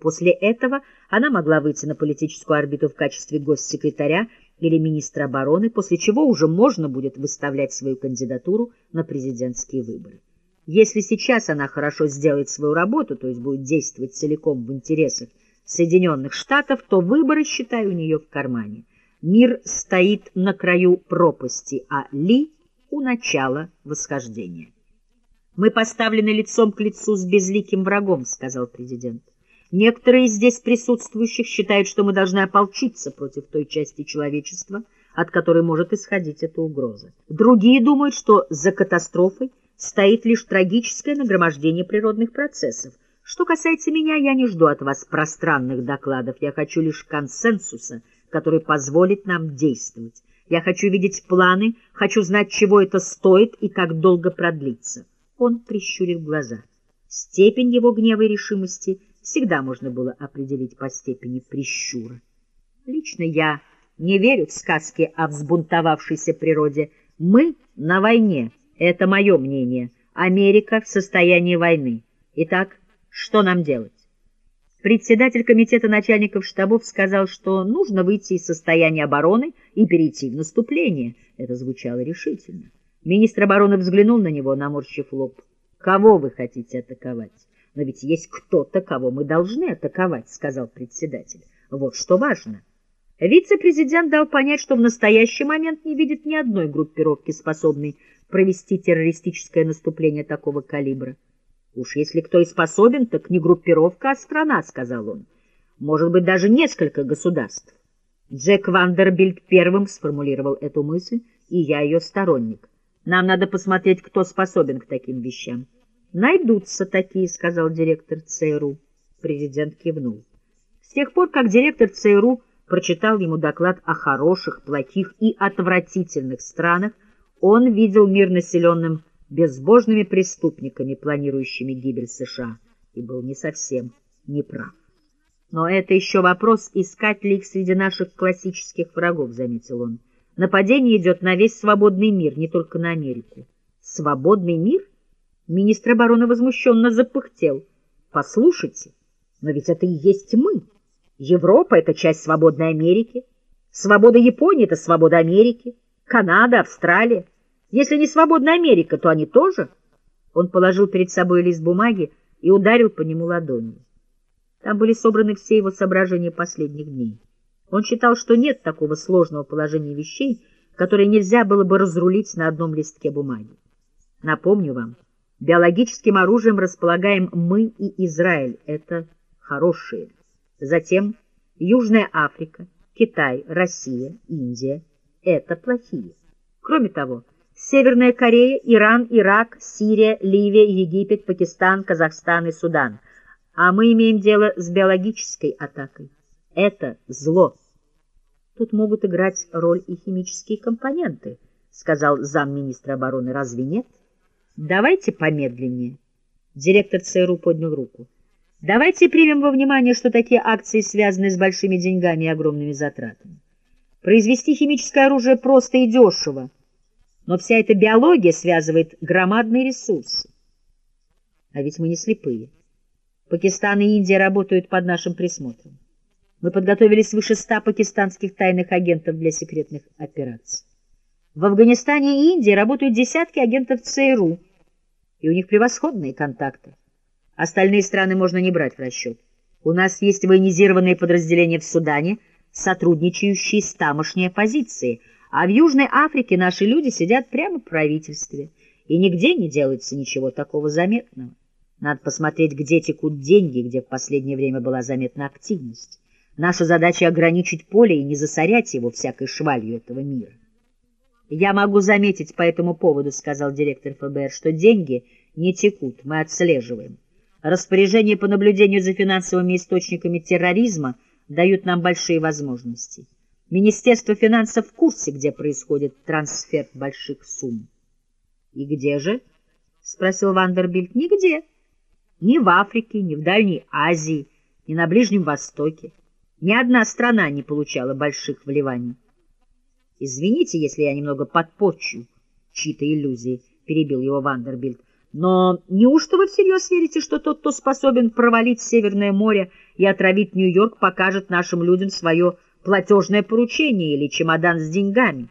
После этого она могла выйти на политическую орбиту в качестве госсекретаря или министра обороны, после чего уже можно будет выставлять свою кандидатуру на президентские выборы. Если сейчас она хорошо сделает свою работу, то есть будет действовать целиком в интересах Соединенных Штатов, то выборы, считаю, у нее в кармане. Мир стоит на краю пропасти, а Ли у начала восхождения. «Мы поставлены лицом к лицу с безликим врагом», — сказал президент. «Некоторые из здесь присутствующих считают, что мы должны ополчиться против той части человечества, от которой может исходить эта угроза. Другие думают, что за катастрофой стоит лишь трагическое нагромождение природных процессов. Что касается меня, я не жду от вас пространных докладов, я хочу лишь консенсуса, который позволит нам действовать. Я хочу видеть планы, хочу знать, чего это стоит и как долго продлится. Он прищурил глаза. Степень его гнева и решимости всегда можно было определить по степени прищура. Лично я не верю в сказки о взбунтовавшейся природе. Мы на войне, это мое мнение. Америка в состоянии войны. Итак, что нам делать? Председатель комитета начальников штабов сказал, что нужно выйти из состояния обороны и перейти в наступление. Это звучало решительно. Министр обороны взглянул на него, наморщив лоб. «Кого вы хотите атаковать? Но ведь есть кто-то, кого мы должны атаковать», — сказал председатель. «Вот что важно». Вице-президент дал понять, что в настоящий момент не видит ни одной группировки, способной провести террористическое наступление такого калибра. Уж если кто и способен, так не группировка, а страна, — сказал он. Может быть, даже несколько государств. Джек Вандербильд первым сформулировал эту мысль, и я ее сторонник. Нам надо посмотреть, кто способен к таким вещам. Найдутся такие, — сказал директор ЦРУ. Президент кивнул. С тех пор, как директор ЦРУ прочитал ему доклад о хороших, плохих и отвратительных странах, он видел мир населенным безбожными преступниками, планирующими гибель США, и был не совсем неправ. Но это еще вопрос, искать ли их среди наших классических врагов, заметил он. Нападение идет на весь свободный мир, не только на Америку. Свободный мир? Министр обороны возмущенно запыхтел. Послушайте, но ведь это и есть мы. Европа — это часть свободной Америки. Свобода Японии — это свобода Америки. Канада, Австралия. Если не свободная Америка, то они тоже. Он положил перед собой лист бумаги и ударил по нему ладонью. Там были собраны все его соображения последних дней. Он считал, что нет такого сложного положения вещей, которое нельзя было бы разрулить на одном листке бумаги. Напомню вам, биологическим оружием располагаем мы и Израиль. Это хорошие. Затем Южная Африка, Китай, Россия, Индия. Это плохие. Кроме того, Северная Корея, Иран, Ирак, Сирия, Ливия, Египет, Пакистан, Казахстан и Судан. А мы имеем дело с биологической атакой. Это зло. Тут могут играть роль и химические компоненты, сказал замминистра обороны. Разве нет? Давайте помедленнее. Директор ЦРУ поднял руку. Давайте примем во внимание, что такие акции связаны с большими деньгами и огромными затратами. Произвести химическое оружие просто и дешево но вся эта биология связывает громадные ресурсы. А ведь мы не слепые. Пакистан и Индия работают под нашим присмотром. Мы подготовили свыше ста пакистанских тайных агентов для секретных операций. В Афганистане и Индии работают десятки агентов ЦРУ, и у них превосходные контакты. Остальные страны можно не брать в расчет. У нас есть военизированные подразделения в Судане, сотрудничающие с тамошней оппозицией, а в Южной Африке наши люди сидят прямо в правительстве, и нигде не делается ничего такого заметного. Надо посмотреть, где текут деньги, где в последнее время была заметна активность. Наша задача — ограничить поле и не засорять его всякой швалью этого мира. «Я могу заметить по этому поводу, — сказал директор ФБР, — что деньги не текут, мы отслеживаем. Распоряжения по наблюдению за финансовыми источниками терроризма дают нам большие возможности». Министерство финансов в курсе, где происходит трансфер больших сумм. — И где же? — спросил Вандербильд. — Нигде. Ни в Африке, ни в Дальней Азии, ни на Ближнем Востоке. Ни одна страна не получала больших вливаний. — Извините, если я немного подпорчу чьи-то иллюзии, — перебил его Вандербильд. Но неужто вы всерьез верите, что тот, кто способен провалить Северное море и отравить Нью-Йорк, покажет нашим людям свое платежное поручение или чемодан с деньгами?